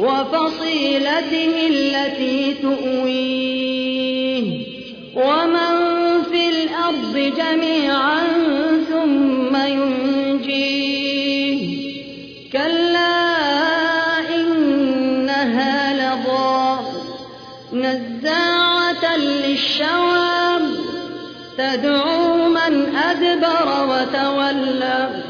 وفصيلته التي تؤويه. ومن في الأرض جميعا ثم ينجيه. كلا إنها لضا نزاعة للشواب تدعو من أدبر وتولى.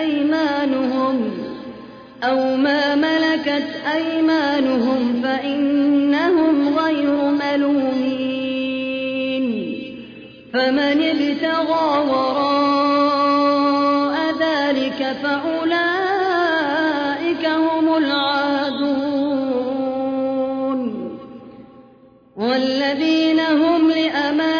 أيمانهم أو ما ملكت أيمانهم فإنهم غير ملومين فمن ابتغى وراء ذلك فأولئك هم العادون والذين هم لأماناتهم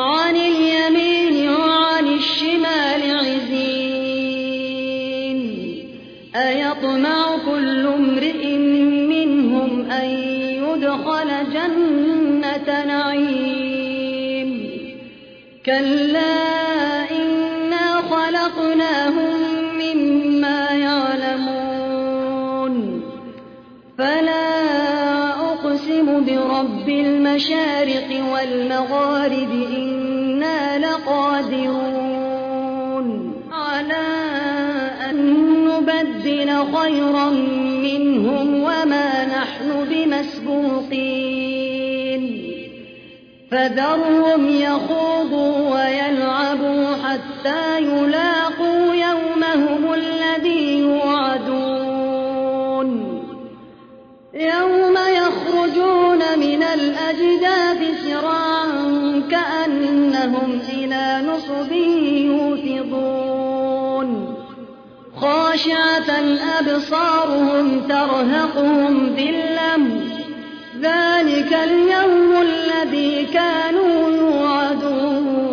عن اليمين وعن الشمال عزين. أيطمع كل امرئ منهم أن يدخل جنة نعيم. كلا برب المشارق والمغارب إنا لقادرون. على أن نبدل خيرا منهم وما نحن بمسبوقين. فذرهم يخوضوا ويلعبوا حتى يلاقوا الأجداث سراعا كأنهم إلى نصب يوفضون خاشعة أبصارهم ترهقهم ذلة ذلك اليوم الذي كانوا يوعدون.